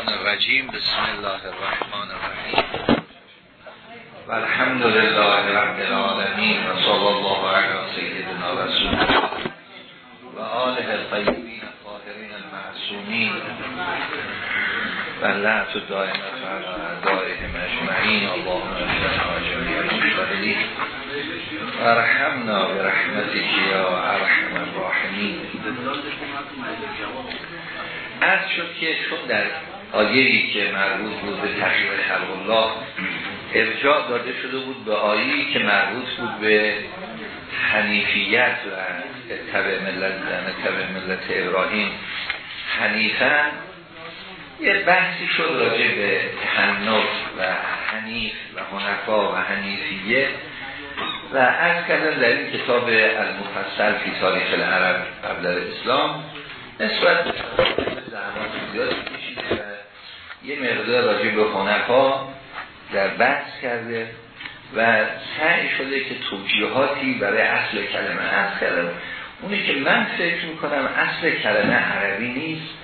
الشیطان الرجیم بسم الله الرحمن الرحیم. و الحمد لله رب العالمین و صلی الله علی سیدنا رسول و آله الطیبین الطاهرین المعصومین. و لعت دائمت و اعدائهم اجمعین. اللهم اشفنا جمیع المشتغلین و رحمنا برحمتك یا ارحم الراحمین. از شد که چون در آیهی که مربوط بود به تحریم خلق الله ارجاع داده شده بود به آیهی که مربوط بود به حنیفیت و تبع ملت تبع ملت ابراهیم. حنیفن یه بحثی شد راجع به تحنف و حنیف و هنفا و حنیفیه و از کردن در این کتاب المفصل فی تاریخ العرب قبل اسلام نسبت به زحمات زیاد کشیده و یه مقدار راجع به خنفا در بحث کرده و سعی شده که توجیهاتی برای اصل کلمه از کلمه اونی که من فکر می‌کنم اصل کلمه عربی نیست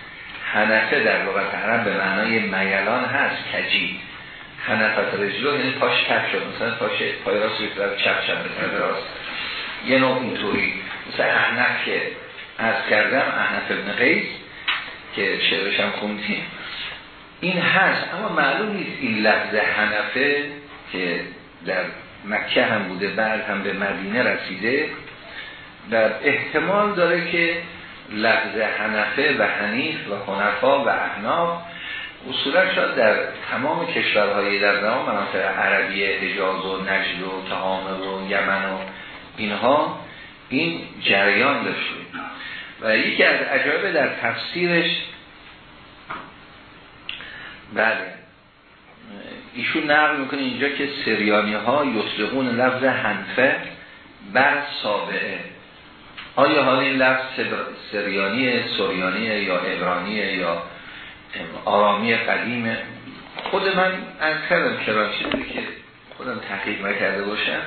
حنفه در لغت عرب به معنای میلان هست کجی. حنفت رجلو یعنی پاش کف شد. مثلا پاش پای راست رو چپ چپ به راست. یه نوع اینطوری. مثلا احنف که از کردم احنف ابن قیس که شعرش هم خوندیم. این هست اما معلوم نیست این لفظ حنفه که در مکه هم بوده بعد هم به مدینه رسیده. در احتمال داره که لفظ حنفه و حنیف و حنفا و احناف اصولا شاید در تمام کشورهای در تمام مناطق عربی حجاز و نجد و تهامه و یمن و اینها این جریان داشته. و یکی از عجایب در تفسیرش بله. ایشون نقل می‌کنه اینجا که سریانی ها یطلقون لفظ حنفه بر سابعه. آیا حالا این لفظ سریانی سوریانی یا عبرانیه یا آرامی قدیم؟ خود من از کردم کرانچی که خودم تحقیق نکرده باشم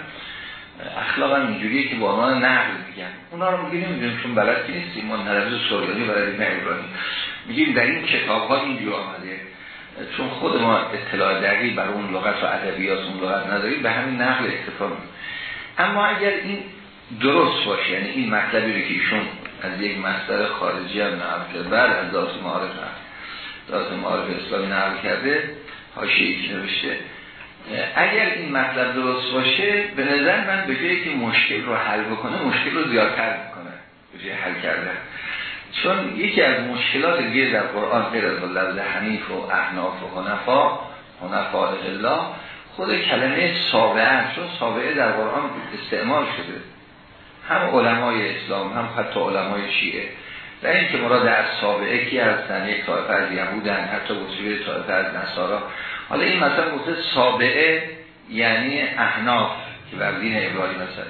اخلاقا اینجوریه که با ما نقل میگن. اونا رو میگیم نمی‌دونیم چون بلد نیستیم. ما نرفز سوریانی برای نه ایرانی میگیم در این کتاب ها اینجور آمده. چون خود ما اطلاع دقیق بر اون لغت و ادبیات اون لغت نداریم به همین نقل اکتفا اما اگر این درست باشه یعنی این مطلبی رو که ایشون از یک مصدر خارجی هم نقل بعد از ذات معارف ذات معارف اسلامی نقل کرده حاشیه‌ای که نوشته. اگر این مطلب درست باشه به نظر من به جایی که مشکل رو حل بکنه مشکل رو زیادتر می‌کنه. به حل کردن. چون یکی از مشکلات دیگه در قرآن غیر از لفظ حنیف و احناف و حنفا حنفا الله خود کلمه سابعه چون سابعه در قرآن استعمال شده. هم علمای اسلام هم حتی علمای شیعه. در این که مراد از سابعه کی هستن یک طایفه از یهودن حتی بسیبه طایفه از نصارا. حالا این مثلا گفته سابعه یعنی احناف که بر دین ابراهیم مثلا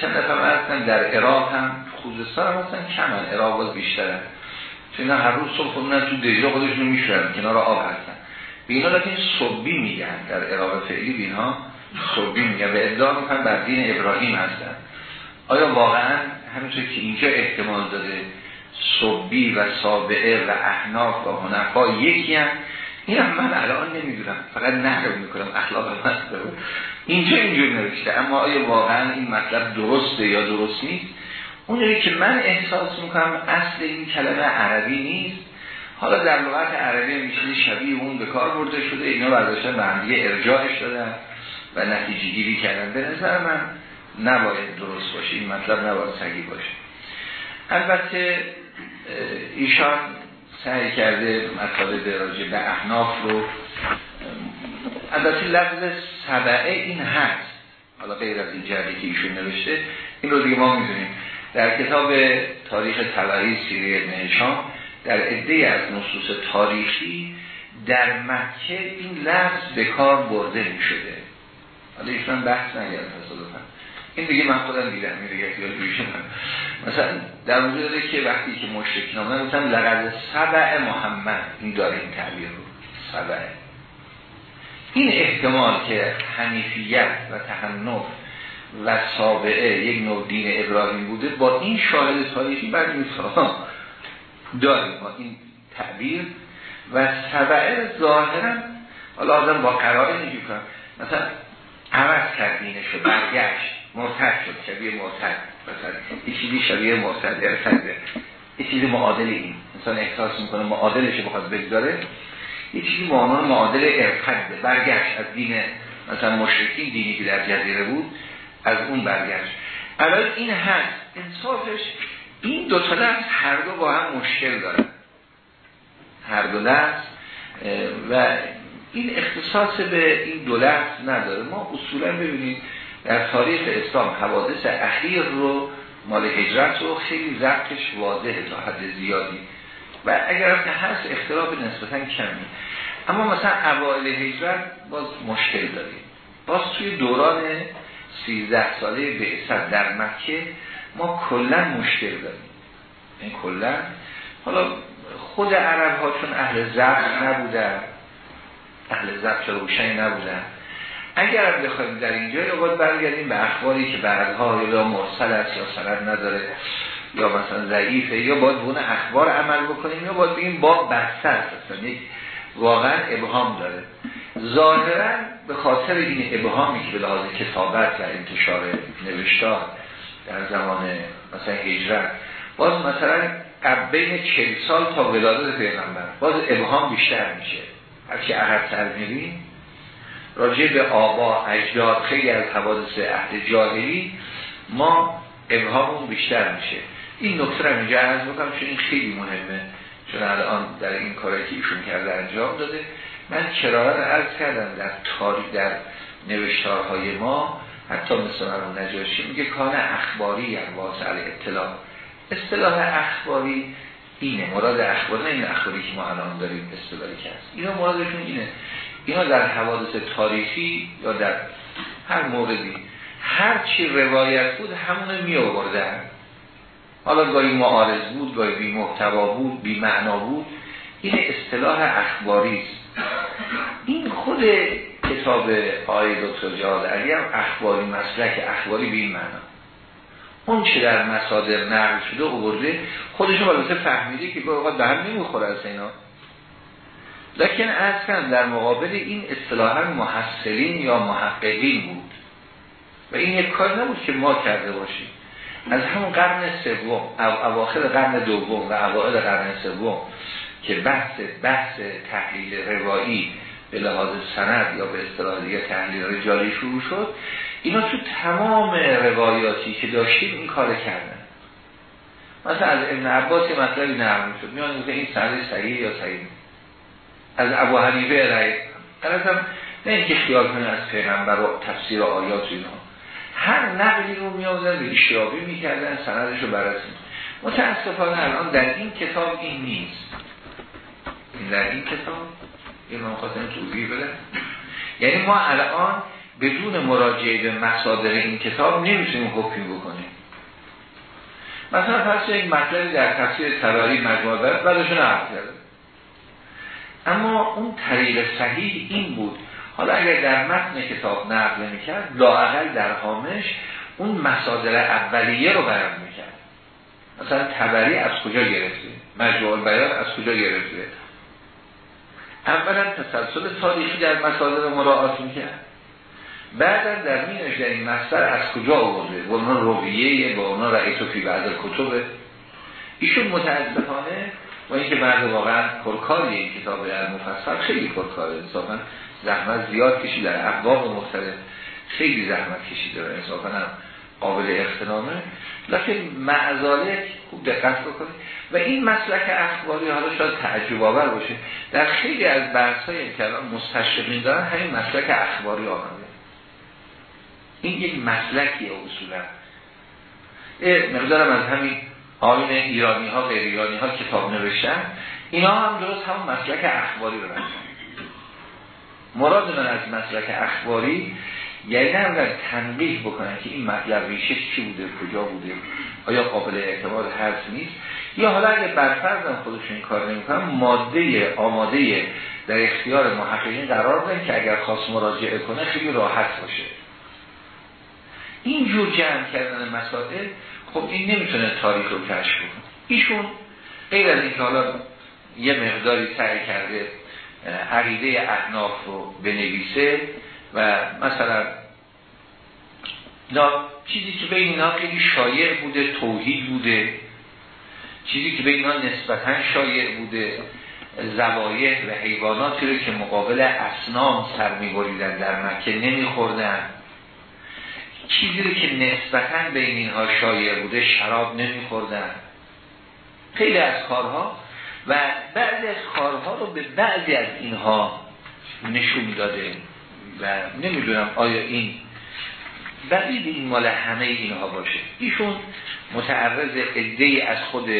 چند دفعه هستن در عراق هم خوزستان هم هستن کمن عراق باز بیشترن چون هر روز صبح خودمون تو دجله خودشون میشورن کنار آب هستن. به اینا لیکن صبی میگن در عراق فعلی به اینها صبی میگن. و ادعا می‌کنن بر دین ابراهیم هستن. آیا واقعا همینطور که اینجا احتمال داده صبی و سابعه و احناف و هنفا یکی هم این هم من الان نمی‌دونم. فقط نقل می‌کنم اخلاق مطلب. اینجا اینجوری نوشته. اما آیا واقعا این مطلب درسته یا درست نیست؟ اونجایی که من احساس می‌کنم اصل این کلمه عربی نیست. حالا در لغت عربی میشه شبیه اون به کار برده شده اینا برداشتن به هم دیگه ارجاعش دادن و نتیجه گیری کردن. به نظر من نباید درست باشه این مطلب نباید صحیح باشه. البته ایشان سعی کرده مطالب راجع به احناف رو البته لفظ سبعه این هست حالا غیر از این جهدی که ایشون نوشته این رو دیگه ما می‌دونیم. در کتاب تاریخ تبعی سیره ابن در عده از نصوص تاریخی در مکه این لفظ به کار برده می شده حالا ایشون بحث نگرد تصادفا این دیگه من خودم دیدم این دیگه مثلا در مورد که وقتی که مشرک نامه گفتن لقد سبع محمد این داره این تعبیر رو. سبع. این احتمال که حنیفیت و تحنف و سابعه یک نوع دین ابراهیم بوده. با این شاهد تاریخی بعد این داریم. با این تعبیر. و سبعه ظاهرا حالا آدم با قرار اینجور کنم مثلا عوض کرد دینشو برگشت. مرتد شد شبیه مرتد. مثلا یه چیزی شبیه مرتد ارتده یه چیزی معادل این. انسان احساس می‌کنه معادلش بخواد بگذاره. یه چیزی معامل معادل ارتده برگشت از دین مثلا مشرکین دینی که در جزیره بود. از اون برگشت. الان این هست انصافش این دو تا لفظ هر دو با هم مشکل دارن. هر دو لفظ و این اختصاص به این دو لفظ نداره. ما اصولا ببینید در تاریخ اسلام حوادث اخیر رو مال هجرت رو خیلی ضبطش واضحه تا حد زیادی. و اگر که هست اختلاف نسبتا کمی. اما مثلا اوائل هجرت باز مشکل داریم. باز توی دوران 13 ساله بعثت در مکه ما کلا مشکل داریم. این کلا. حالا خود عرب ها چون اهل ضبط نبودن اهل ضبط روشنی نبودن اگر بخوایم در اینجا باید برگردیم به اخباری که بعدها یا مرسل است یا سند نداره یا مثلا ضعیفه یا باید بونه اخبار عمل بکنیم یا باید بگیم با بسته است واقعا ابهام داره. ظاهرا به خاطر این ابهامی که به لحاظ کتابت و انتشار نوشتار در زمان مثلا هجرت باز مثلا بین چل سال تا ولادت پیغمبر باز ابهام بیشتر میشه. هرچی تر میریم راجع به آبا اجداد خیلی از حوادث عهد جاهلی ما ابهامون بیشتر میشه. این نکته رو اینجا عرض بکنم چون این خیلی مهمه چون الان در این کاری که ایشون کرده انجام داده. من کراره رو عرض کردم در تاریخ در نوشتارهای ما حتی مثل مرمون نجاشی میگه کان اخباری یعنی واسل اطلاع. اصطلاح اخباری اینه مراد اخباری نه این اخباری که ما الان داریم اصطلاحی که هست. اینا مرادشون اینه. اینا در حوادث تاریخی یا در هر موردی هر چی روایت بود همونو می آوردن حالا گاهی معارض بود گاهی بی محتوا بود بی معنا بود. این اصطلاح اخباری است این خود کتاب آقای دکتر جهاد علی هم اخباری مسلک اخباری به این معنا. اون چه در مصادر نقل شده آورده خودشون البته فهمیده که اوقات به هم نمی‌خوره از اینا. لکن اصلا در مقابل این اصطلاحا محصلین یا محققین بود. و این یک کار نبود که ما کرده باشیم. از همون قرن سوم اواخر قرن دوم و اوائل قرن سوم که بحث بحث تحلیل روایی به لحاظ سند یا به اصطلاح دیگه تحلیل رجالی شروع شد. اینا تو تمام روایاتی که داشتیم این کار کردن. مثلا از ابن عباس یه مطلبی نرم شد. میان این سند صحیح یا صحیح از ابو حنیفه رأی هم نه اینکه خیال کنه از پیغمبر و تفسیر آیات اینا. هر نقلی رو میازن به اشتیابی می‌کردن سندش رو برسیم متاسفانه الان در این کتاب این نیست. در این کتاب این من خواستم توضیح بده. یعنی ما الان بدون مراجعه به مصادر این کتاب نمی‌تونیم حکمی بکنیم. مثلا فرض یک مطلبی در تفسیر تراری مجموعه برد بعدشون عرض اما اون طریق صحیح این بود. حالا اگر در متن کتاب نقل می‌کرد لاعقل در حامش اون مصادر اولیه رو بیان می‌کرد. مثلا تبری از کجا گرفته؟ مجموع بیان از کجا گرفته؟ اولا تسلسل تاریخی در مصادر مراعات می‌کرد. بعدا در مینش در این مصدر از کجا آورده؟ با اونا رویه با اونا رئیس و فی بعد کتبه. ایشون متاسفانه و اینکه مرد واقعا پرکاری این کتاب مفصل خیلی پرکاره. انصافا زحمت زیاد کشید در ابواب مختلف خیلی زحمت کشیده و انصافا هم قابل اختنامه. لیکن معذالک خوب دقت بکنید. و این مسلک اخباری حالا شاید تعجب آور باشه. در خیلی از بحث های که الان دارن همین مسلک اخباری آمده. این یک مسلکی اصولا. مقدارم از همین آین ایرانی ها غیر ایرانی ها کتاب نوشتن. اینا هم درست همون مسلک اخباری رو مراد من از مسلک اخباری یعنی در تنقیح بکنن که این مطلب ریشه چی بوده کجا بوده آیا قابل اعتماد هست نیست. یا حالا اگه برفرض هم خودشون این کار نمی‌کنن ماده آماده در اختیار محققین قرار بدن که اگر خواست مراجعه کنه خیلی راحت باشه. این جور جمع کردن مسائل خب این نمی‌تونه تاریخ رو کشف کنه. ایشون غیر از اینکه حالا یه مقداری سعی کرده عقیده احناف رو بنویسه و مثلا چیزی که بین اینا خیلی شایع بوده توحید بوده. چیزی که بین اینا نسبتا شایع بوده زوایه و حیواناتی رو که مقابل اسنام سر میبریدن در مکه نمیخوردن. چیزی رو که نسبتا بین اینها شایع بوده شراب نمیخوردن. خیلی از کارها و بعضی از کارها رو به بعضی از اینها نشون داده و نمی‌دونم آیا این بعید این مال همه اینها باشه. ایشون متعرض ادهی از خود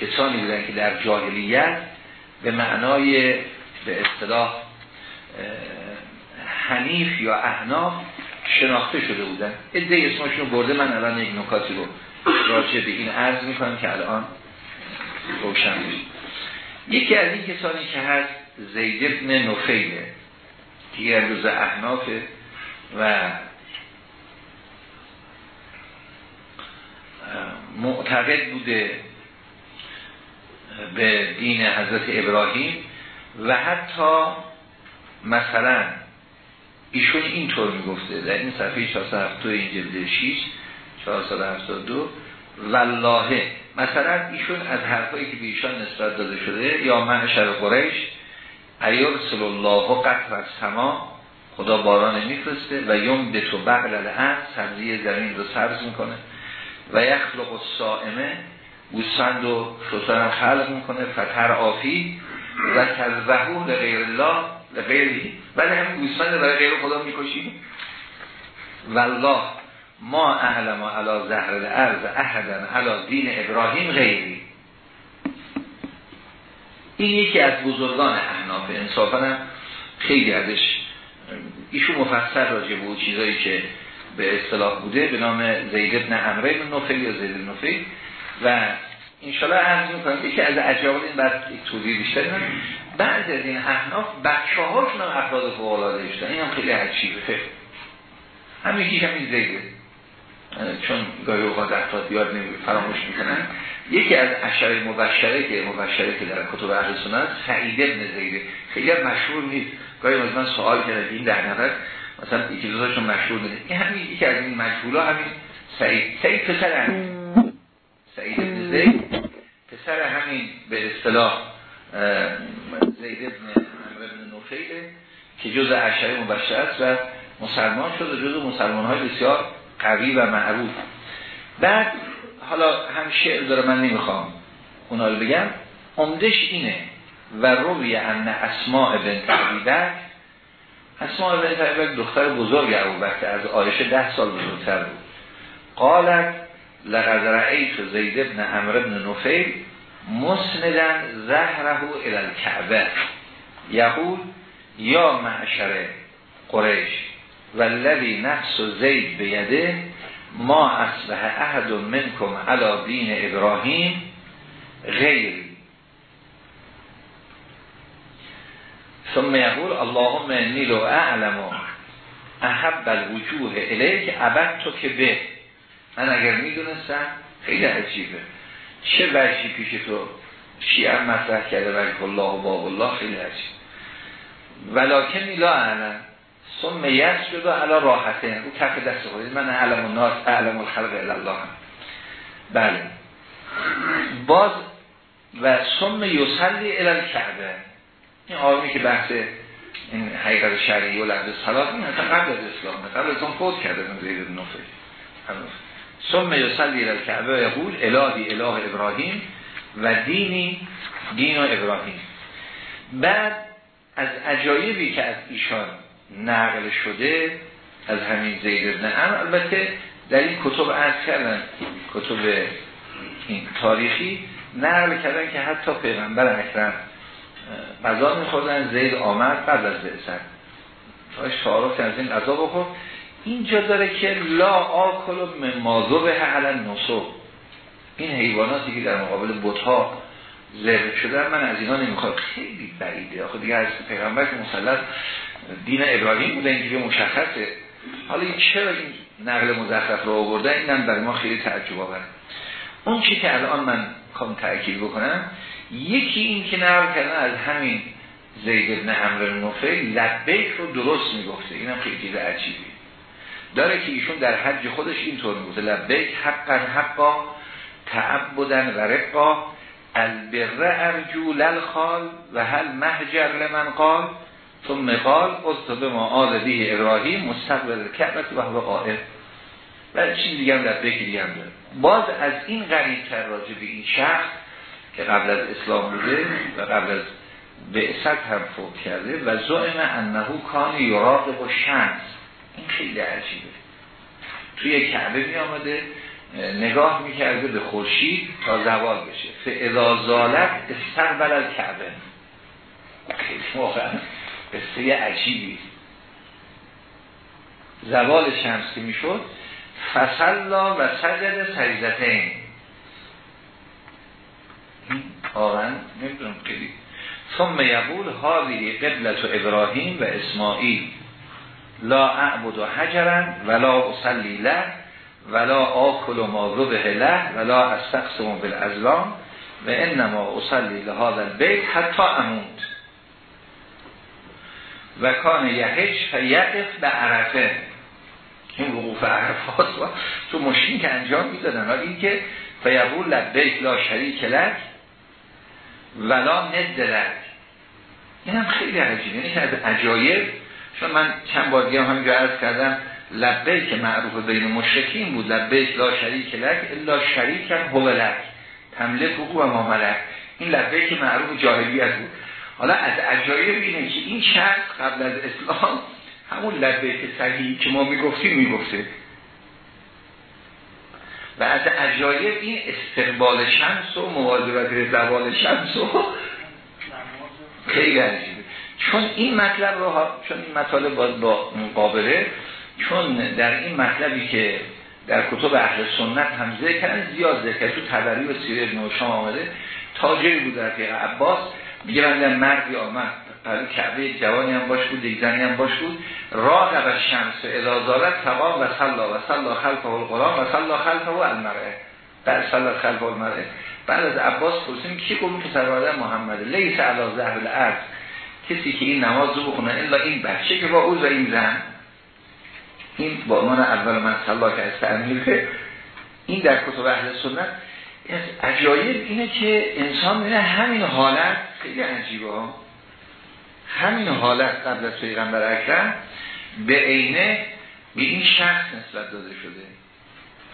کسانی بودن که در جاهلیت به معنای به اصطلاح حنیف یا احناف شناخته شده بودن. ادهی اسمشون برده. من الان یک نکاتی رو راجع به این عرض می‌کنم که الان روشن یکی از این کسانی که هست زید ابن نفیله که روز احنافه و معتقد بوده به دین حضرت ابراهیم و حتی مثلا ایشون اینطور می‌گفته در این صفحه 472 این جلد 6 472 والله مثلا ایشون از حرفایی که به ایشان نسبت داده شده یا معشر قریش ایرسل الله قطر از سما خدا باران میفرسته و یم به تو بغل الان سبزی زمین رو سبز می‌کنه. و یخلق السائمه گوسفند و شسان خلق می‌کنه فتر آفی و تذبهو لغیر الله لغیری بعد هم گوسفند برای غیر خدا می‌کشیم. والله ما اعلم علا زهر الارض احدا علا دین ابراهیم غیری. این یکی از بزرگان احناف انصافا خیلی ازش ایشون مفصل راجع به چیزایی که به اصطلاح بوده به نام زید ابن عمره بن نفل یا زید نفل و انشالله عرض می‌کنم یکی از عجایب این بعد یک توضیح بیشتر بعد از این احناف بچه هاشون هم افراد فوق العاده هم خیلی عجیبه. همین یکی همین زیده. چون گاهی اوقات افراد یاد نمی فراموش می‌کنن. یکی از اشعار مبشره که مبشره که در کتب اهل سنت سعید ابن زیده. خیلی مشهور نیست. گاهی از من سوال کرده این در نفر مثلا یکی دوزاشون مشهور نیست این همین یکی از این مشهولا همین سعید. سعید پسر همین سعید زید. پسر همین به اصطلاح زید ابن نفیله که جز اشعار مبشره است و مسلمان شد و جز مسلمان های بسیار قوی و معروف. بعد حالا هم شعر داره من نمی‌خوام اونا رو بگم. عمدش اینه. و روی ان اسماء بنت عبیبک اسماء بنت عبیبک دختر بزرگ ابوبکر از آیشه ده سال بزرگتر بود. قالت لقد رأیت زید ابن عمر ابن نفیل مسندن زهره الى الكعبه یقول یا معشر قریش والذی نفس زید بیده ما اصبح احد منکم علا دین ابراهیم غیر ثم یقول اللهم انی لو اعلم احب الوجوه الیک عبد تو که به. من اگر می‌دونستم خیلی عجیبه. چه وجهی پیش تو شیعه مطرح کرده ولی الله و باب الله خیلی عجیب. ولکن لا اعلم. ثم یسجد علی راحته او کف دست خودید من علم الناس اعلم الخلق الله. هم. بله. باز و ثم یصلی الی الکعبه. این آرمی که بحث این حقیقت شرعی و لفظ صلات این قبل از اسلام قبل از اون فوت کرده من زید نفر ثم یصلی الی الکعبه یقول الهی اله ابراهیم و دینی دین و ابراهیم. بعد از عجایبی که از ایشان نقل شده از همین زید ابن هم البته در این کتب عرض کردن کتب این تاریخی نقل کردن که حتی پیغمبر اکرم غذا میخوردن زید آمد بعد از بعثت تعارف از این غذا بخور اینجا داره که لا آکل ممازو به حل نصو این حیواناتی که در مقابل بوتا ذبح شدن من از اینا نمی‌خواد خیلی بعیده. آخه دیگه از پیغمبر که مسلط دین ابراهیم بوده اینجوری مشخصه. حالا این چرا این نقل مزخرف رو آورده اینم برای ما خیلی تعجب آور اون چی که الان من خوام تأکید بکنم یکی این که نقل کردن از همین زید ابن عمرو نفیل لبیک رو درست می‌گفته. اینم خیلی چیز عجیبی. داره که ایشون در حج خودش اینطور می‌گفته. لبیک حقا حقا تعبدن و رقا. البر ارجو للخال و هل محجر لمن قال. ثم قال اصطب ما آل ابراهیم مستقبل کعبت و هو قائم و چیز دیگه هم لبیک دیگه هم داره. باز از این غریب تر راجع به این شخص که قبل از اسلام بوده و قبل از بعثت هم فوت کرده و زائم انه کان یراقب و شمس این خیلی عجیبه. توی کعبه می آمده نگاه می‌کرده به خورشید تا زوال بشه. فعلا زالت استقبل کعبه خیلی واقعا قصه عجیبی. زوال شمس که می‌شد فصلا و سجد سجدتین. واقعا نمی‌دونم خیلی. ثم یقول هذه قبلت ابراهیم و اسماعیل. لا اعبد حجرا ولا اصلی له ولا آکل ما به له ولا استقسم بالازلام و انما اصلی لهذا البیت حتی اموت. و کان یهش فیقف به عرفه. این وقوف عرفات تو مشین که انجام می‌دادن. ولی این که فیقول لبیک لا شریک لک ولا ند لک این هم خیلی عجیبه. یعنی از عجایب. چون من چند بار دیگه همینجا عرض کردم لبیک معروف بین مشرکین بود. لبیک لا شریک لک الا شریک هو لک. تملک و ما ملک. این لبیک معروف جاهلیت بود. حالا از عجایب اینه که این شخص قبل از اسلام همون لبیک صحیحی که ما می‌گفتیم می‌گفته. و از عجایب این استقبال شمس و مواظبت زوال شمس و خیلی عجیبه چون این مطلب رو چون این مطالب باید با مقابله چون در این مطلبی که در کتب اهل سنت هم ذکر زیاد ذکر تو تبری و سیره ابن شام آمده تاجری بود در عباس میگه من مردی آمد برای کعبه جوانی هم باش بود یک زنی هم باش بود. راه و شمس ادازالت تمام و صلا و صلا خلفه القرآن و صلا خلفه المرعه. در صلا خلفه المرعه. بعد از عباس پرسیم کی گفت که سرواده محمد؟ لیس علا زهر الارض. کسی که این نماز رو بخونه الا این بچه که با او و این زن. این با عنوان اول من صلا که از این در کتب اهل سنت عجایب اینه که انسان همین حالت خیلی عجیبه. همین حالت قبل از پیغمبر اکرم به عینه به این شخص نسبت داده شده.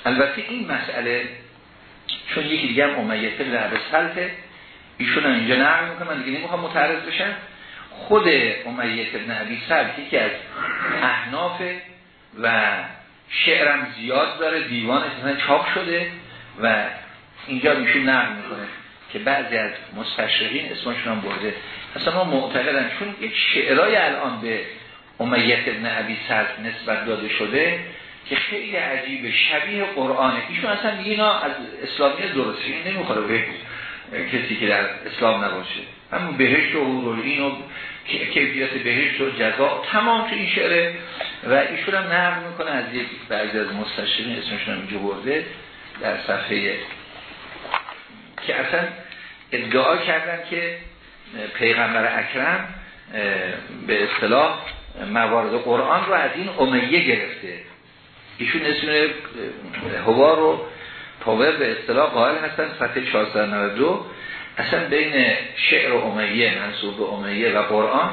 البته این مسئله چون یکی دیگه هم امیت لعب سلطه ایشون هم اینجا نقل می‌کنه من دیگه نمی‌خوام متعرض بشم. خود امیت ابن عبی سلط یکی از احناف و شعرم زیاد داره دیوان چاپ شده و اینجا میشون نقل می‌کنه. که بعضی از مستشرقین اسمشون هم برده. اصلا ما معتقدن چون یک شعرهای الان به امیت ابن عبی سلط نسبت داده شده که خیلی عجیب شبیه قرآنه. ایشون اصلا اینا از اسلامی درستی نمی‌خوره به کسی که در اسلام نباشه. همون بهشت و این و کیفیت بهشت و جزا تمام تو این شعره. و ایشون هم نقل می‌کنه از یک بعضی از مستشرین اسمشون هم برده در صفحه که اصلا ادعا کردن که پیغمبر اکرم به اصطلاح موارد قرآن رو از این امیه گرفته. ایشون اسم هوا رو پاور به اصطلاح قائل هستن صفحه 492 اصلا بین شعر امیه منصوب امیه و قرآن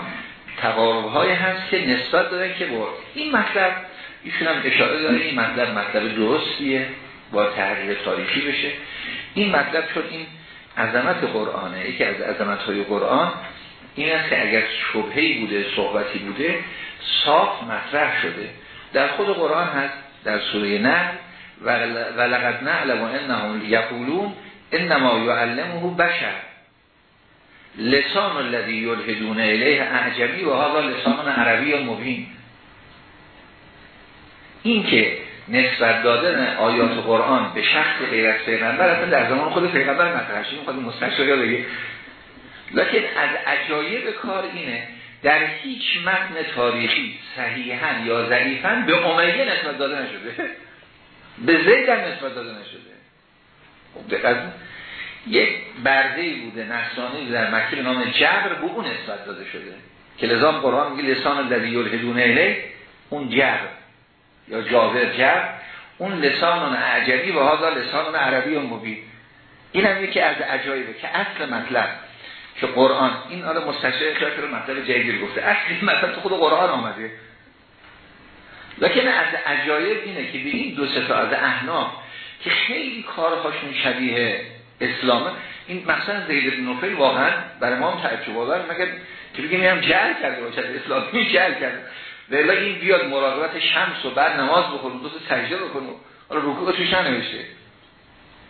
تقارب های هست که نسبت دادن که با این مطلب ایشون هم اشاره داره این مطلب مطلب درستیه. با تحقیق تاریخی بشه. این مطلب چون این عظمت قرآنه یکی از عظمت های قرآن این است که اگر شبهی بوده صحبتی بوده صاف مطرح شده. در خود قرآن هست در سوره نه و لقد نعلم انهم یقولون انما یعلمه بشر. لسان الذي یلحدون الیه اعجمی و هذا لسان عربی مبین. این که نسبت دادن آیات قرآن به شخص غیر از پیغمبر اصلا در زمان خود پیغمبر مطرح شد. خود مستشار بگه. لکن از عجایب کار اینه در هیچ متن تاریخی صحیحا یا ضعیفا به امیه نسبت داده نشده. به زید هم نسبت داده نشده. خب یک برده بوده نصرانی در مکه نام جبر به اون نسبت داده شده. که لزام قرآن میگه لسان الذی یلحدون اون جبر. یا جابر جبر اون لسان اعجمی و هذا لسان عربی مبین. این هم یکی از عجایبه که اصل مطلب که قرآن این حالا مستشعر رو مطلب جدید گفته. اصل مطلب تو خود قرآن آمده. لکن از عجایب اینه که به این دو تا از احناف که خیلی کارهاشون شبیه اسلامه. این مثلا زید بن نوفل واقعا برای ما هم تعجب آور مگر که بگیم هم جعل کرده باشد اسلامی جعل کرده. ولی این بیاد مراقبت شمس و بعد نماز بخونه دو سجده بکنه حالا رکوع توش ننوشته.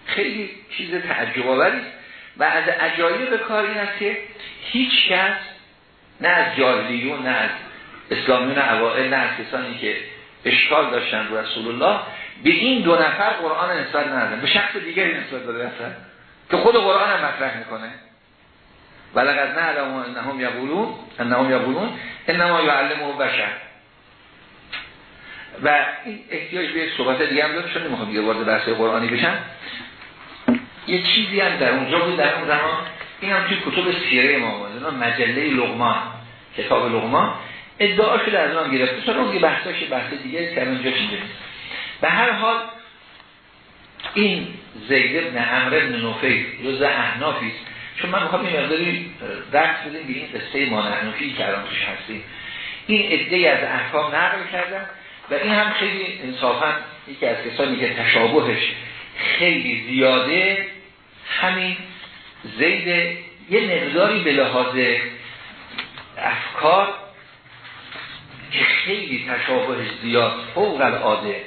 خیلی چیز تعجب آوری و از عجایب کار این است که هیچ کس نه از جاهلیون نه از اسلامیون اوائل نه از کسانی که اشکال داشتن رو رسول الله به این دو نفر قرآن نسبت ندادن. به شخص دیگری نسبت داده که خود قرآن هم مطرح می‌کنه. ولقد نعلم انهم یقولون انهم یقولون انما یعلمه بشر. و این احتیاج به صحبت دیگه هم داره چون نمی‌خوام دیگه وارد بحث قرآنی بشم. یه چیزی هم در اونجا بود در اون زمان. این هم توی کتب سیره ما بود مجله لغمان کتاب لغمان ادعا شده از اون گرفته چون اون بحثاش بحث دیگه که اونجا چیزه به هر حال این زید ابن عمر ابن نوفیل جز احنافی چون من می‌خوام این مقداری درس بدیم به این قصه ما نحنفی که الان توش هستیم. این عده از احکام نقل کردم. و این هم خیلی انصافا یکی از کسانی که تشابهش خیلی زیاده همین زید یه مقداری به لحاظ افکار که خیلی تشابهش زیاد فوق العاده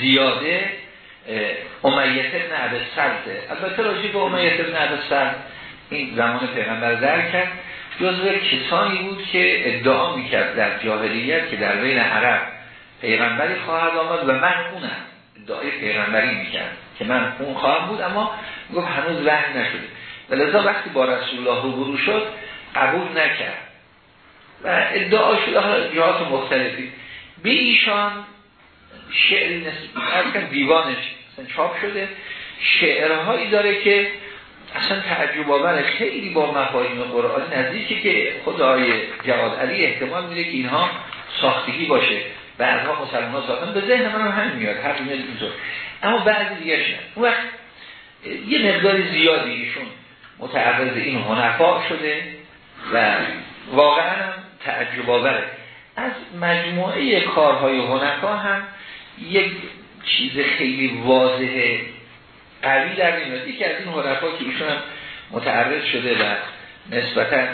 زیاده امیت ابن عبد البته راجی به امیت ابن سرد این زمان پیغمبر در کرد. جزو کسانی بود که ادعا می‌کرد در جاهلیت که در بین عرب پیغمبری خواهد آمد و من اونم ادعای پیغمبری می‌کرد که من اون خواهم بود اما گفت هنوز وحی نشده. و لذا وقتی با رسول الله روبرو شد قبول نکرد. و ادعا شده جهات مختلفی. به ایشان شعری نسبت دیوانش چاپ شده. شعرهایی داره که اصلا تعجب آور خیلی با مفاهیم قرآن نزدیکی که خدای جواد علی احتمال میده که اینها ساختگی باشه. بعدها مسلمان ساختن. به ذهن من هم میاد. هر اینطور. اما بعضی دیگه نه. اون وقت یه مقدار زیادی ایشون متعرض این هنفا شده و واقعا هم تعجب آوره. از مجموعه کارهای هنفا هم یک چیز خیلی واضحه. قوی در این یکی از این حرفا که ایشون هم متعرض شده و نسبتا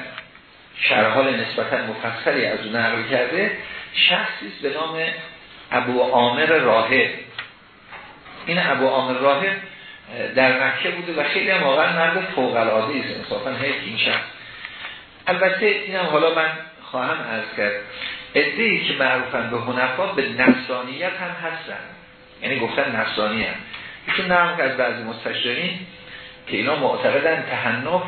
شرحال نسبتا مفصلی از اون نقل کرده شخصی به نام ابو عامر راهب. این ابو عامر راهب در مکه بوده و خیلی هم واقعا مرد فوق العاده است انصافا حیف این شخص. البته اینم حالا من خواهم از کرد ادهی که معروفن به هنفا به نفسانیت هم هستن. یعنی گفتن نفسانی هم. ایشون نرم که از بعضی مستشرین که اینا معتقدن تحنف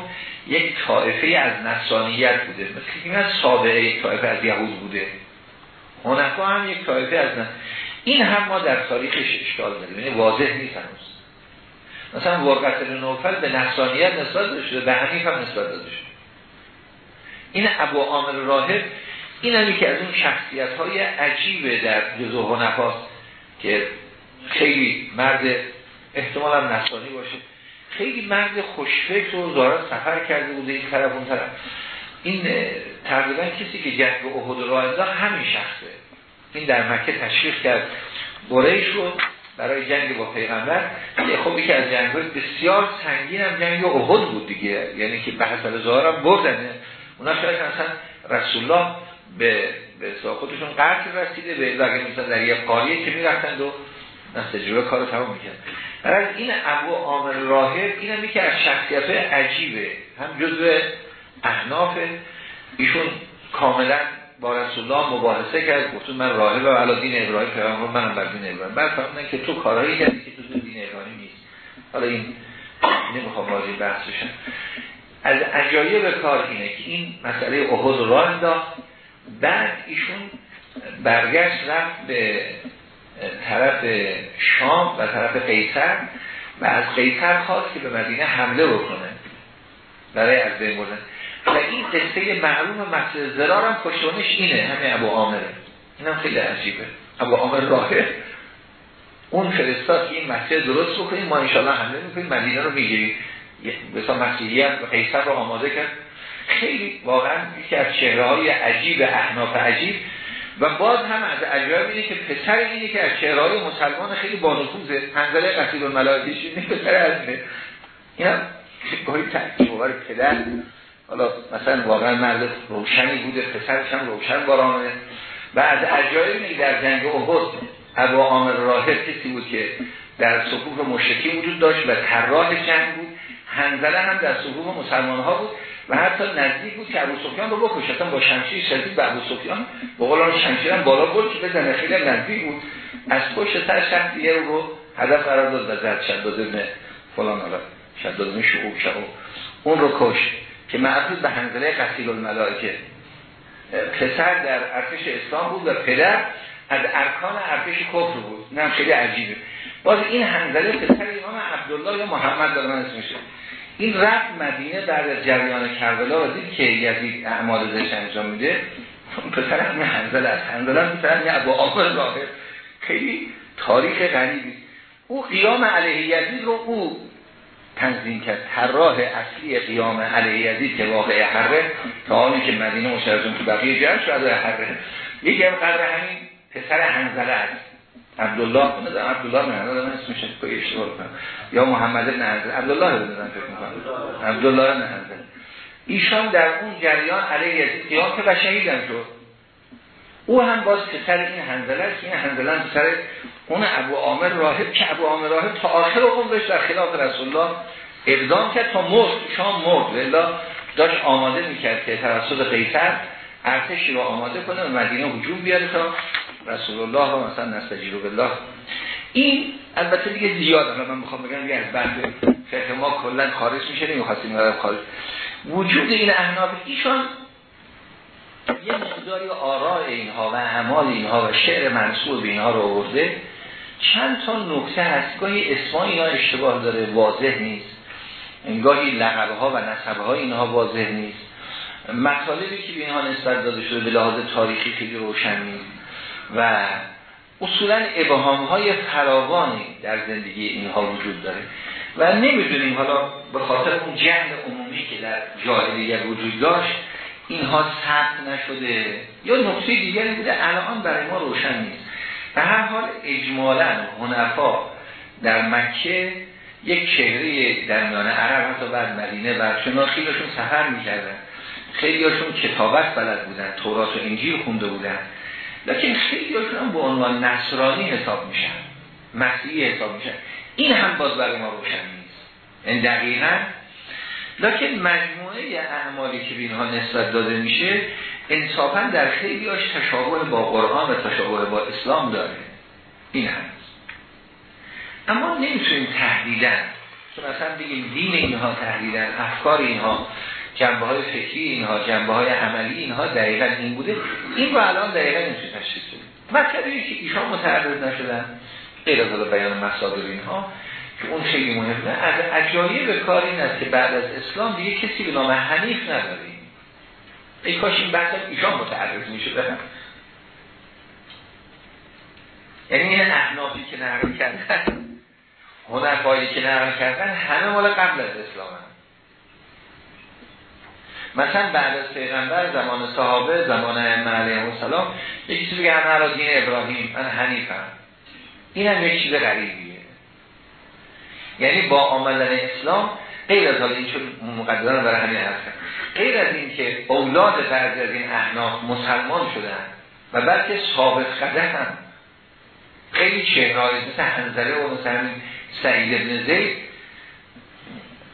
یک طایفه از نفسانیت بوده. مثل که از سابقه یک طایفه از یهود بوده. هنفا هم یک طایفه از نفس این هم ما در تاریخش اشکال داریم. یعنی واضح نیست هنوز. مثلا ورقت نوفل به نفسانیت نسبت داده شده به حنیف هم نسبت داده شده. این ابو عامر راهب این هم که از اون شخصیت های عجیبه در جزو هنفاست که خیلی مرد احتمال هم نسانی باشه. خیلی مرد خوشفکر و دارد سفر کرده بوده این طرف اون طرف. این تقریبا کسی که جنگ احد را انداخت همین شخصه. این در مکه تشریف کرد. قریش رو برای جنگ با پیغمبر. خب یکی از جنگ بسیار سنگین هم جنگ احد بود دیگه. یعنی که به حسب ظاهر هم بردنه اونا شاید مثلا رسول الله به به خودشون قتل رسیده. به اگه مثلا در یه قاریه که می‌رفتند و تجربه کارو تمام می‌کرد. برای این ابو عامر راهب این هم که از شخصیت عجیبه. هم جزء احناف ایشون کاملا با رسول الله مباحثه کرد. گفتون من راهب و علا دین ابراهیم پیغمبر منم بر دین ابراهیم. بعد فهمیدن که تو کارهایی کردی که تو دین ابراهیم نیست حالا این نمی‌خوام واضح بحث از عجایب کار اینه که این مسئله احد را انداخت. بعد ایشون برگشت رفت به طرف شام و طرف قیصر و از قیصر خواست که به مدینه حمله بکنه برای از بین بردن. و این قصه معروف مسجد زرار هم پشتونش اینه همه ابو عامره. اینم خیلی عجیبه. ابو عامر راهه. اون فرستاد که این مسجد درست بکنیم ما انشاءالله حمله می‌کنیم مدینه رو می‌گیریم. مثلا مسیحیت و قیصر رو آماده کرد. خیلی واقعا یکی از چهره های عجیب احناف عجیب و باز هم از عجایب اینه که پسر اینه که از چهره های مسلمان خیلی بانفوزه منزله قصید الملائکه اینه پسر از این هم گاهی تحکیم بار پدر. حالا مثلا واقعا مرد روشنی بوده پسرش هم روشن بارانه. و از عجایب در جنگ احد ابو عامر راهب کسی بود که در صفوف مشرکی وجود داشت و طراح جنگ بود. هنزله هم در صفوف مسلمان ها بود. و حتی نزدیک بود که ابو سفیان رو بکشه. با شمشیر شدید به ابو سفیان. با قول شمشیر هم بالا بود که بزنه خیلی نزدیک بود. از پشت سر شخص یه رو هدف قرار داد و زد شداد ابن فلان. حالا شداد ابن شعوب شعوب. اون رو کش که معروف به هنزله قتیل الملائکه. پسر در ارتش اسلام بود و پدر از ارکان ارتش کفر بود. نه خیلی عجیبه. باز این هنزله پسر امام عبدالله یا محمد دارن اسمشه این رفت مدینه بعد از جریان کربلا و دید که یزید اعمال زش انجام میده پسر همین هنزله است. هنزله است پسر همین ابو آمر ظاهر. خیلی تاریخ غریبی. او قیام علیه یزید رو او تنظیم کرد. طراح اصلی قیام علیه یزید که واقع حره تا حالی که مدینه مشرزون تو بقیه جمع شده حره. یکی هم قدر همین پسر هنزله است. عبدالله نه عبدالله نه نه اسمش کوی اشتباه کنم یا محمد بن عبدالله بدن فکر می‌کنم. عبدالله بن ایشان در اون جریان علیه قیام که شهیدن شد. او هم باز پسر این حنزله است. این حنزله هم پسر اون ابو عامر راهب که ابو عامر راهب تا آخر عمرش در خلاف رسول الله اقدام کرد تا مرد. شام مرد. ولی داشت آماده می‌کرد که توسط قیصر ارتشی رو آماده کنه و مدینه هجوم بیاره تا رسول الله و مثلا نستجیرو بالله. این البته دیگه زیاد الان من می‌خوام بگم یه از بند فقه ما کلا خارج میشه نمی‌خواستیم خارج. وجود این احناف ایشان یه مقداری آراء اینها و اعمال اینها و شعر منصور به اینها رو آورده. چند تا نکته هست گاهی اسما اینا اشتباه داره واضح نیست. گاهی لقبه ها و نسبه ها اینها واضح نیست. مطالبی که به اینها نسبت داده شده به لحاظ تاریخی خیلی روشن نیست. و اصولا ابهام های فراوانی در زندگی اینها وجود داره و نمی‌دونیم حالا به خاطر اون جهل عمومی که در جاهلیت وجود داشت اینها ثبت نشده یا نقطه دیگری بوده الان برای ما روشن نیست. به هر حال اجمالا هنفا در مکه یک چهره در میان عرب حتی بعد مدینه چون خیلیشون سفر می‌کردن. خیلی هاشون کتابت بلد بودن تورات و انجیل خونده بودن. لیکن خیلی هاشون به عنوان نصرانی حساب میشن. مسیحی حساب میشن. این هم باز برای ما روشن نیست. این دقیقا. لیکن مجموعه اعمالی که به اینها نسبت داده میشه انصافا در خیلی هاش تشابه با قرآن و تشابه با اسلام داره. این هست اما نمی‌تونیم تحدیدن چون اصلا بگیم دین اینها تحدیدن افکار اینها جنبه های فکری اینها جنبه های عملی اینها دقیقا این بوده. این رو الان دقیقا نمیشه تشخیص بدیم مطلبی که ایشان متعرض نشدن غیر از بیان مصادر اینها که اون خیلی مهمه. از عجایب کار این است که بعد از اسلام دیگه کسی به نام حنیف نداریم. ای کاش این بحث ایشان متعرض می شده یعنی این احنافی که نقل کردن هنرهایی که نقل کردن همه مال قبل از اسلام هم. مثلا بعد از پیغمبر زمان صحابه زمان علیه السلام یکی چیزی بگه همه دین ابراهیم من حنیفم. این هم یک چیز غریبیه. یعنی با آمدن اسلام غیر از این چون مقدران برای همین هستن غیر از این که اولاد بعضی از این احناف مسلمان شدن و بلکه ثابت قدر هم خیلی چهرهای مثل هنزله و مثل سعید ابن زید.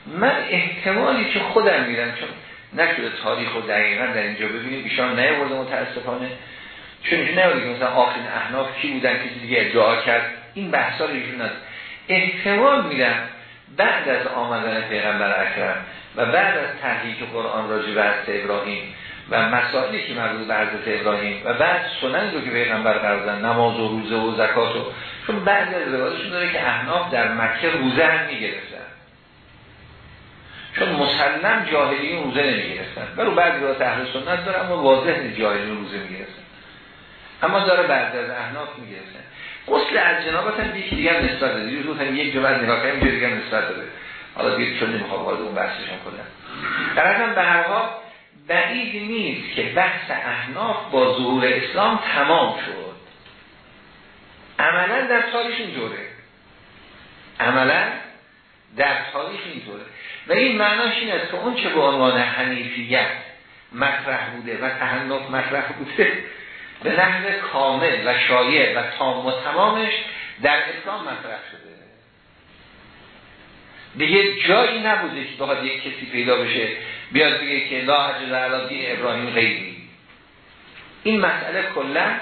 من احتمالی که خودم میرم چون نشده تاریخ و دقیقا در اینجا ببینیم. ایشان نیورده متاسفانه. چون اینجا نیورده که مثلا آخرین احناف کی بودن کسی دیگه ادعا کرد. این بحثا رو ایشون احتمال میدم بعد از آمدن پیغمبر اکرم و بعد از تحقیق قرآن راجع به ابراهیم و مسائلی که مربوط به حضرت ابراهیم و بعد سنن رو که پیغمبر قرضن نماز و روزه و زکات و چون بعضی از روایتشون داره که احناف در مکه روزه هم می‌گرفتن. چون مسلم جاهلیون روزه نمی‌گرفتن. برای بعضی روایت اهل سنت داره اما واضح جاهلیون روزه می‌گرفتن. اما داره بعد از احناف می‌گرفتن. غسل از جنابت هم یکی دیگه نسبت داده یه هم یک بعد نگاه کنیم دیگه نسبت داده حالا دیگه چون نمی‌خوام وارد اون بحثشون کنم. در به هر حال بعید نیست که بحث احناف با ظهور اسلام تمام شد. عملا در تاریخ اینطوره. عملا در تاریخ اینطوره. و این معناش این است که اون چه به عنوان حنیفیت مطرح بوده و تحنف مطرح بوده به نحو کامل و شایع و تام و تمامش در اسلام مطرح شده. دیگه جایی نبوده که بخواد یک کسی پیدا بشه بیاد بگه که لا عجل علی ابراهیم غیری این مسئله کلا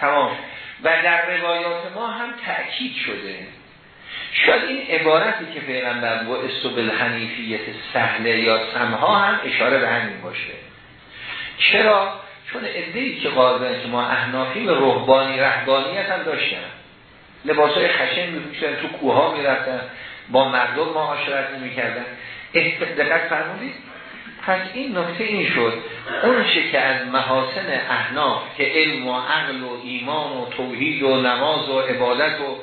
تمام و در روایات ما هم تأکید شده. شاید این عبارتی که پیغمبر با استوبل حنیفیت سهله یا سمها هم اشاره به همین باشه. چرا؟ چون ادهی که قاضن که ما احنافی و رهبانی رهبانیت هم داشتن. لباس های خشن میپوشتن تو کوها می‌رفتن با مردم معاشرت نمی‌کردن دقت فرمودید؟ پس این نکته این شد اون که از محاسن احناف که علم و عقل و ایمان و توحید و نماز و عبادت و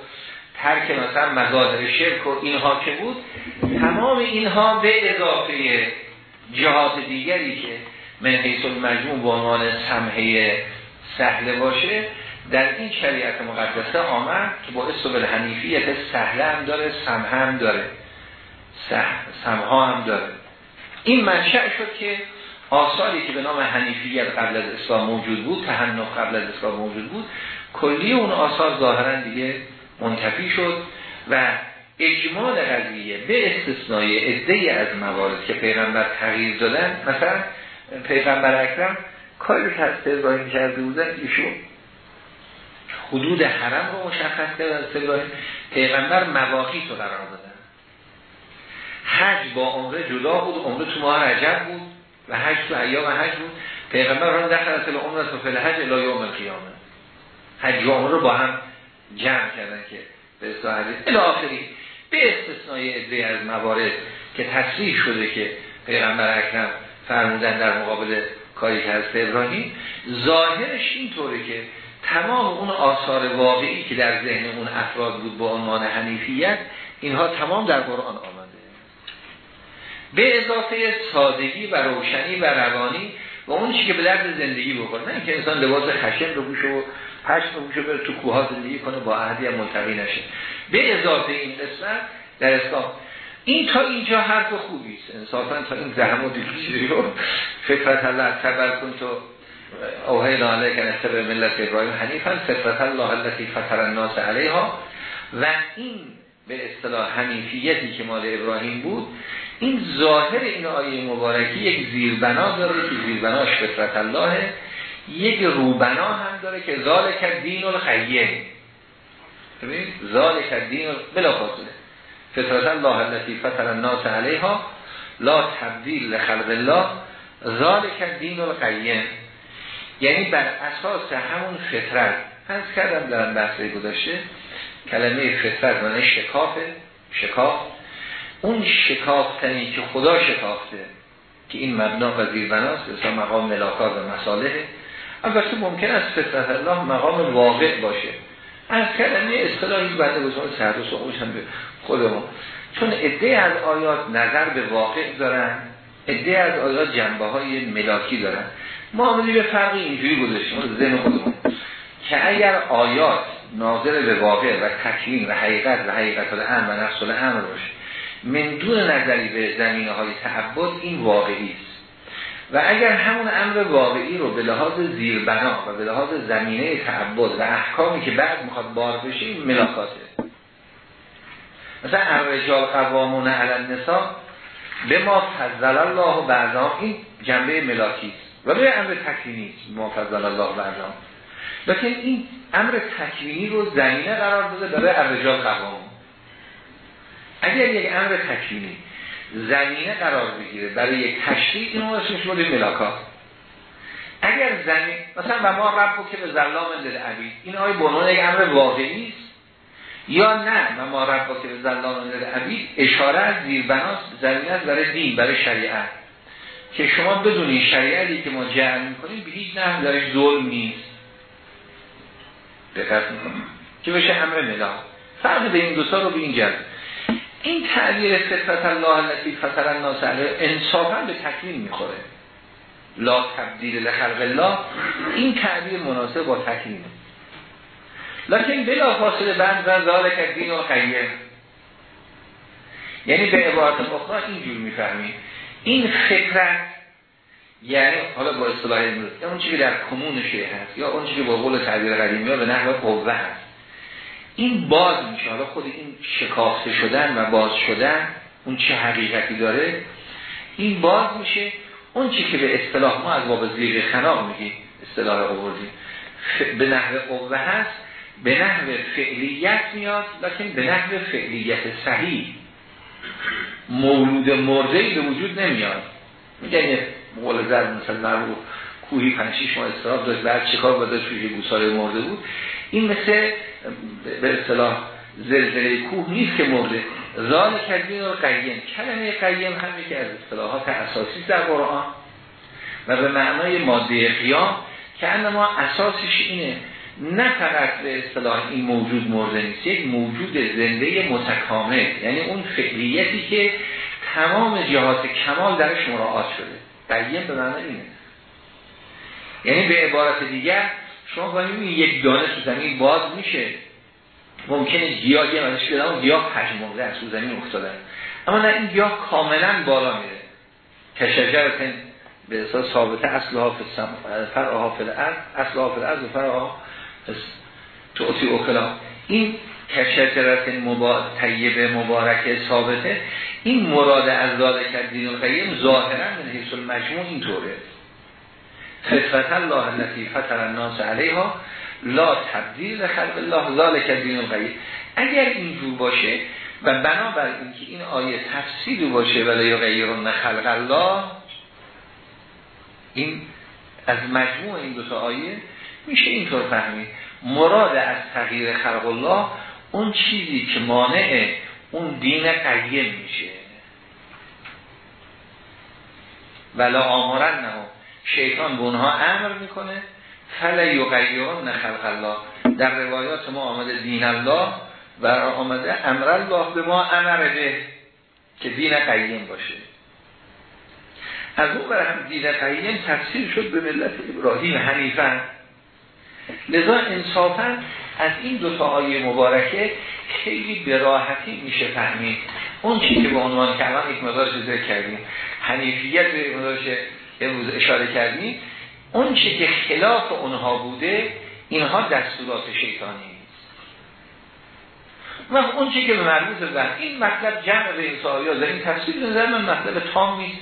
ترک مثلا مظاهر شرک و اینها که بود تمام اینها به اضافه جهات دیگری که من حیث المجموع به عنوان سمحه سهله باشه در این شریعت مقدسه آمد که با به حنیفیت سهله هم داره سمه هم داره. سمها هم داره. این منشأ شد که آثاری که به نام حنیفیت قبل از اسلام موجود بود تحنف قبل از اسلام موجود بود کلی اون آثار ظاهرا دیگه منتفی شد و اجمال قضیه به استثنای عده از موارد که پیغمبر تغییر دادن مثلا پیغمبر اکرم کاری که از ابراهیم کرده بودن ایشون حدود حرم رو مشخص کرد از پیغمبر مواقی رو قرار دادن. حج با عمره جدا بود عمره تو ماه رجب بود و حج تو ایام حج بود. پیغمبر رو دخل از عمره تو فل حج الی یوم القیامه. حج و عمره با هم جمع کردن که به اصطلاح حدیث. آخری به استثنای عده از موارد که تصریح شده که پیغمبر اکرم فرمودن در مقابل کاری که هست ابراهیم ظاهرش اینطوره که تمام اون آثار واقعی که در ذهن اون افراد بود با عنوان حنیفیت اینها تمام در قرآن آمده. به اضافه سادگی و روشنی و روانی و اون چی که به درد زندگی بکنه نه اینکه انسان لباس خشن رو بوشه و رو بوشه بره تو کوها زندگی کنه با اهدی هم ملتقی نشه. به اضافه این قسمت در اسلام این تا اینجا حرف خوبی است. انصافا تا این زحم و دیگری رو فکرت الله تبر کن تو. اوهی لاله که نسته به ملت ابراهیم حنیفا فطرت الله التي فطر الناس علیها. و این به اصطلاح حنیفیتی که مال ابراهیم بود این ظاهر این آیه مبارکی یک زیربنا داره که زیربناش فطرت الله. یک روبنا هم داره که ذالک دین الخیم. ببین ذالک دین بلا فاصله. فطرت الله التي فطر الناس علیها لا تبدیل لخلق الله. ذالک دین القیم یعنی بر اساس همون فطرت. از کردم در بحث گذاشته. کلمه فطرت معنی شکافه شکاف. اون شکافتنی که خدا شکافته که این مبنا و زیربناست مثلا مقام ملاکات و مساله البته ممکن است فطرت الله مقام واقع باشه. از کلمه اصطلاحی بنده بزرگ سرد و سقوش هم به خودمون. چون عده از آیات نظر به واقع دارن عده از آیات جنبه های ملاکی دارن. ما آمدی به فرق اینجوری گذاشتیم ذهن خودمون. که اگر آیات ناظر به واقع و تکوین و حقیقت و حقیقت الامر و نفس الامر باشه من دون نظری به زمینه های تعبد این واقعی است. و اگر همون امر واقعی رو به لحاظ زیربنا و به لحاظ زمینه تعبد و احکامی که بعد می‌خواد بار بشه این ملاکاته مثلا الرجال قوامون علی النساء به ما فضل الله و بعضا این جنبه ملاکی است. و به امر تکوینی ما فضل الله و بعضا. لیکن این امر تکوینی رو زمینه قرار داده برای الرجال قوامون. اگر یک امر تکوینی زمینه قرار بگیره. برای تشریع این اسمش مورد ملاکات اگر زمین مثلا و ما رب که به ظلام دل عبید. این آیه بنون یک امر واقعی است یا نه و ما رب که به ظلام دل عبید اشاره از زیربناست زمین است برای دین برای شریعت. که شما بدونید شریعتی که ما جعل می‌کنیم به هیچ نحو دارش ظلم نیست. دقت می‌کنیم که بشه امر ملا فرق به این دوتا رو به این جلد این تعبیر صفت الله التي فطر الناس علیه انصافا به تکمیل می‌خوره. لا تبدیل لخلق الله این تعبیر مناسب با تکمیل. لکن بلا فاصله بند و ذالک دین و قیم یعنی به عبارت اخرى اینجور می‌فهمیم این فکرت یعنی حالا با اصطلاح امروز اون چیزی که در کمون شیعه هست یا اون چیزی که با قول تعبیر قدیمی ها به نحو قوه هست. این باز میشه. حالا خود این شکافته شدن و باز شدن اون چه حقیقتی داره؟ این باز میشه. اون چی که به اصطلاح ما از باب زیر خناق میگیم اصطلاح آوردیم به نحو قوه هست به نحو فعلیت میاد لیکن به نحو فعلیت صحیح. مولود مرده به وجود نمیاد. میگن یه مقول زر مثلا رو کوهی پنشیش ما استراب داشت بعد چکار باید توی گوساله مرده بود. این مثل به اصطلاح زلزله کوه نیست که مرده ران کردین رو قیم. کلمه قیم هم یکی از اصطلاحات اساسی در قرآن و به معنای ماده قیام که ما اساسش اینه نه فقط به اصطلاح این موجود مرده نیست یک موجود زنده متکامل. یعنی اون فعلیتی که تمام جهات کمال درش مراعات شده. قیم به معنای اینه. یعنی به عبارت دیگر شما کنید یک دانه تو زمین باز میشه. ممکنه گیاه یه منش بدم گیاه پژمرده از تو زمین افتاده. اما نه این گیاه کاملا بالا میره. که شجرتن به اساس ثابته اصلها فی فرعها فی الارض اصلها فی الارض و فرعها توتی اکلا این کشجرت مبا... طیب مبارک ثابته. این مراد از داده کردین و قیم ظاهرا من حیث المجموع اینطوره. فطرت الله التي فطر الناس علیها لا تبدیل خلق الله ذالک دین القیم اگر اینجور باشه و بنابر اینکه این آیه تفسیری باشه ولی یغیرون خلق الله این از مجموع این دو تا آیه میشه اینطور فهمید. مراد از تغییر خلق الله اون چیزی که مانع اون دین قیم میشه. ولا آمارن نه شیطان به اونها امر می‌کنه. فلا یغیرون خلق الله. در روایات ما آمده دین الله و آمده امر الله به ما امر به که دین قیم باشه. از اون برای هم دین قیم تفسیر شد به ملت ابراهیم حنیفن لذا انصافا از این دو تا آیه مبارکه خیلی به راحتی میشه فهمید. اون چیزی که به عنوان کلام یک مقدارش ذکر کردیم. حنیفیت به مقدارش امروز اشاره کردیم اون چی که خلاف اونها بوده اینها دستورات شیطانی و اون چی که به مربوط به این مطلب جمع به این در این تفسیر نظر من مطلب تام نیست.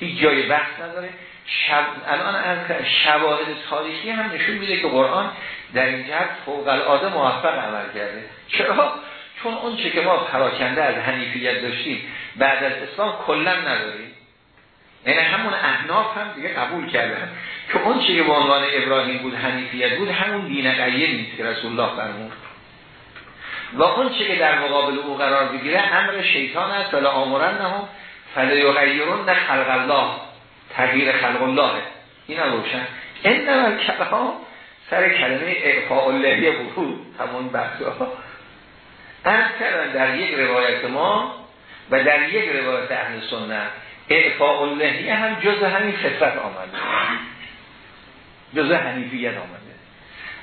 هیچ جای بحث نداره. شب... الان از شواهد تاریخی هم نشون میده که قرآن در این جهت فوق العاده موفق عمل کرده. چرا؟ چون اون چه که ما پراکنده از حنیفیت داشتیم بعد از اسلام کلا نداریم. یعنی همون احناف هم دیگه قبول کردن. که اون چیزی به عنوان ابراهیم بود حنیفیت بود همون دین قیم نیست که رسول الله فرمود. و اون چیزی که در مقابل او قرار بگیره امر شیطان است. ولا آمرن هم فلا یغیرون نه خلق الله تغییر خلق الله. این روشن. این نمال کلام سر کلمه اعفاء اللهی بود. همون بحث ها. از کردن در یک روایت ما و در یک روایت اهل سنت اعفاء اللهی هم جز همین فطرت آمده. جز حنیفیت آمده.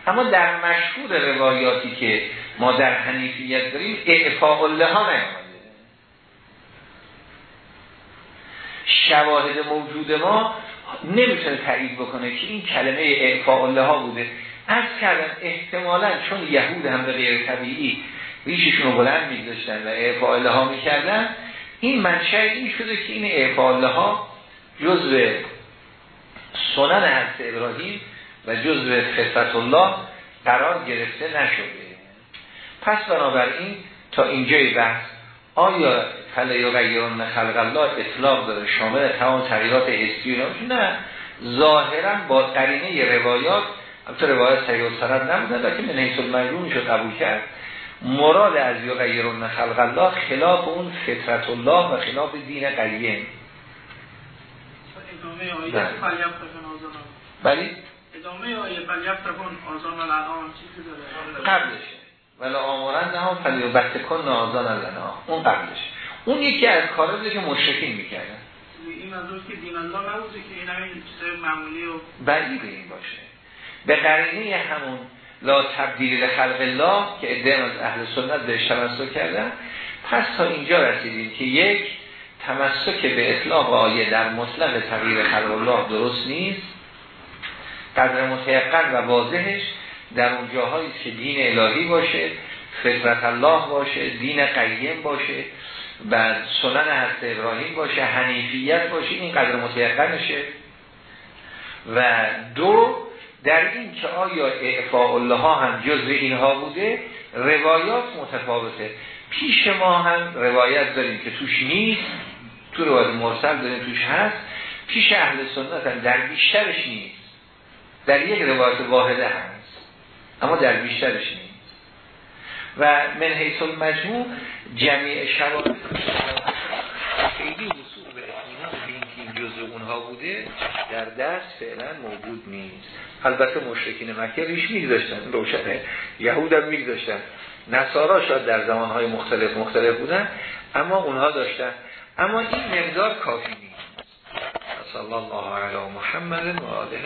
اما در مشهور روایاتی که ما در حنیفیت داریم اعفاء الله ها نیامده. شواهد موجود ما نمی‌تونه تایید بکنه که این کلمه اعفاء الله بوده. از کردن احتمالا چون یهود هم به غیر طبیعی ریششون رو بلند میگذاشتن و اعفاء الله ها می‌کردن این منشه این شده که این اعفاله ها جزء سنن حضرت ابراهیم و جزء فطرت الله قرار گرفته نشده. پس بنابراین تا اینجای بحث آیا فلا غیران خلق الله اطلاق داره شامل تمام تغییرات حسی نه. ظاهرا با قرینه روایات البته روایت صحیح و سند نبودن لیکن من حیث المجموع شد قبول کرد. مراد از یغیرون خلق الله خلاف اون فطرت الله و خلاف دین قیم بله. بلی ادامه آیه فلیفتکن آزان الان چیزی داره؟ قبلشه. ولی آمارن نه هم فلی و کن آزان اون قبلش اون یکی از کارا که مشرکین می‌کردن. این منظور که دین الله نبوده که این همین چیز معمولی و بعید این باشه. به قرینه همون لا تبدیل خلق الله که ادعای از اهل سنت بهش تمسک کردن. پس تا اینجا رسیدیم که یک تمسک به اطلاق آیه در مطلق تغییر خلق الله درست نیست. قدر متیقن و واضحش در اون جاهایی که دین الهی باشه فطرت الله باشه دین قیم باشه و سنن حضرت ابراهیم باشه حنیفیت باشه این قدر متیقنشه. و دو در این که آیا اعفاء الله ها هم جزء اینها بوده؟ روایات متفاوته. پیش ما هم روایت داریم که توش نیست تو روایت مرسل داریم توش هست. پیش اهل سنت هم در بیشترش نیست. در یک روایت واحده هست اما در بیشترش نیست. و من حیث المجموع جمعی شواهد خیلی وصول به اطمینان به اونها بوده در دست فعلا موجود نیست. البته مشرکین مکه ریش میگذاشتن روشنه. یهود هم میگذاشتن. نصارا شاید در زمانهای مختلف مختلف بودن اما اونها داشتن. اما این مقدار کافی نیست. صلی الله علی محمد و آله